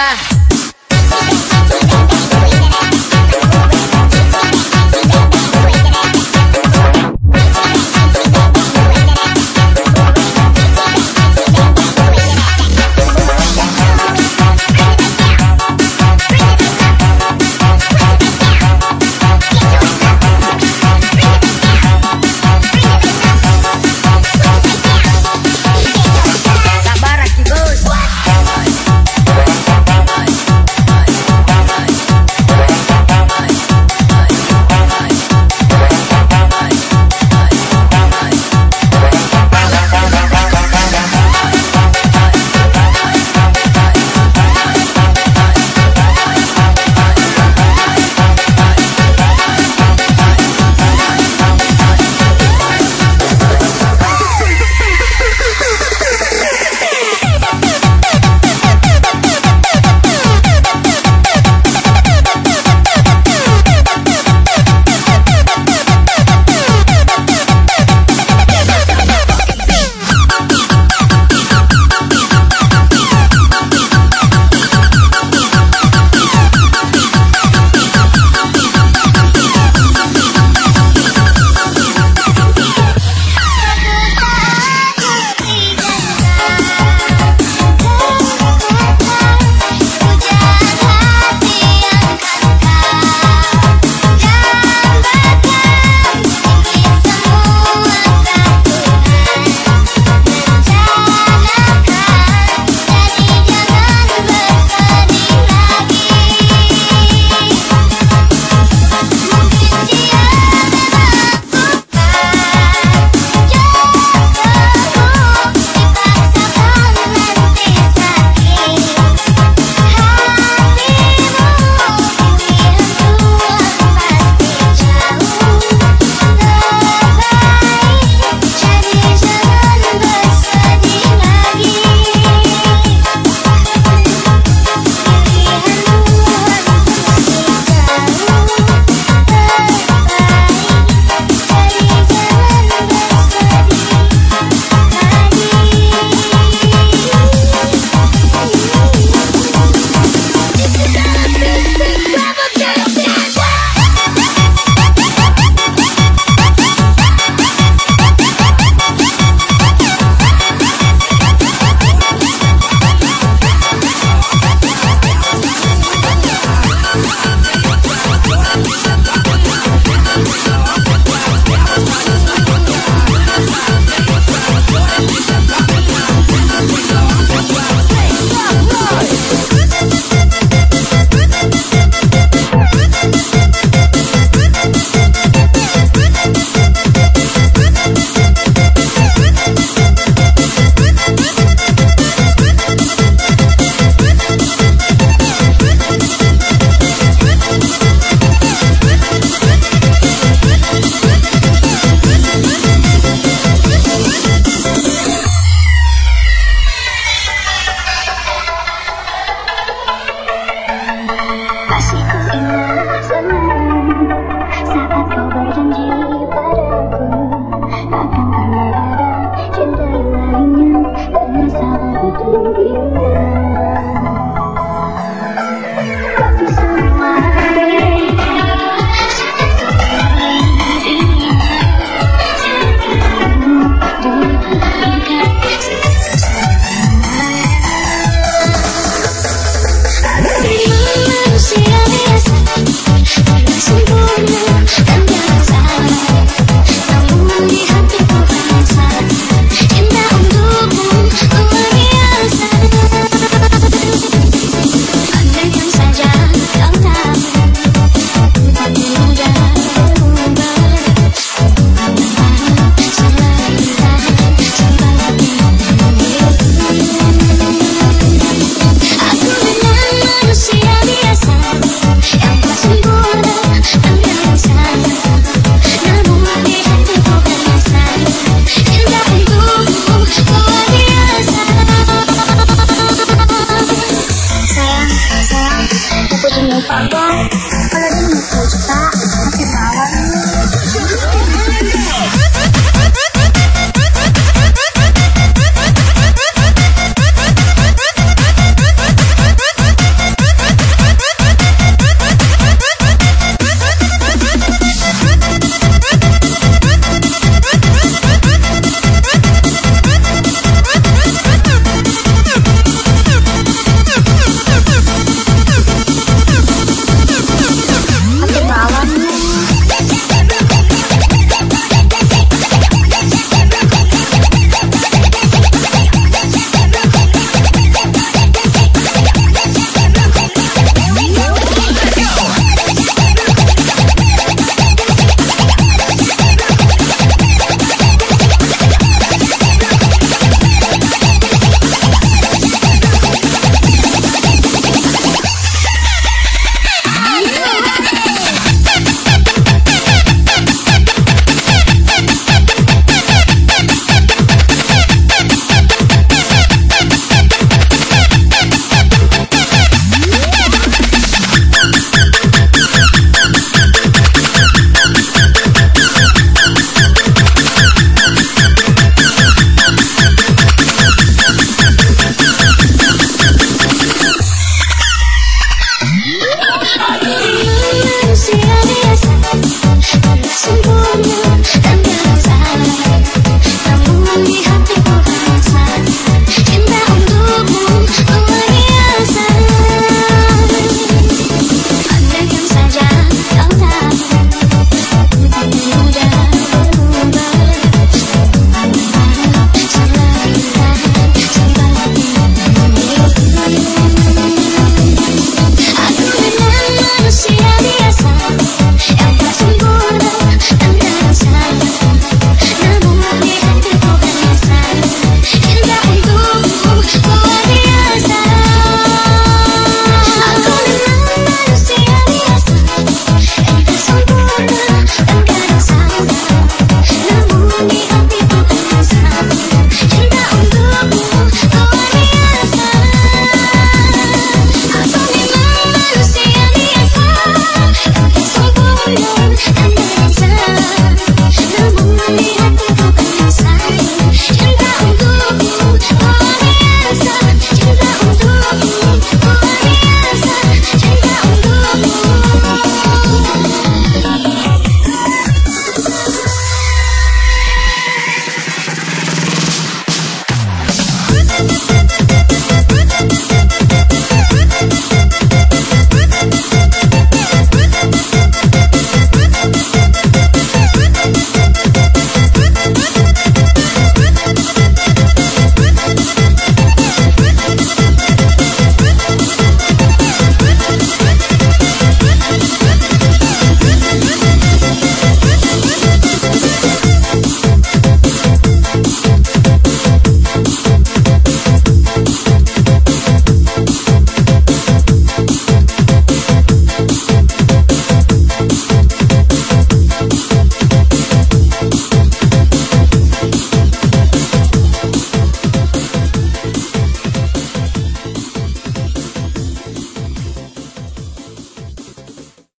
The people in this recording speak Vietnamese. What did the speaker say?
ra.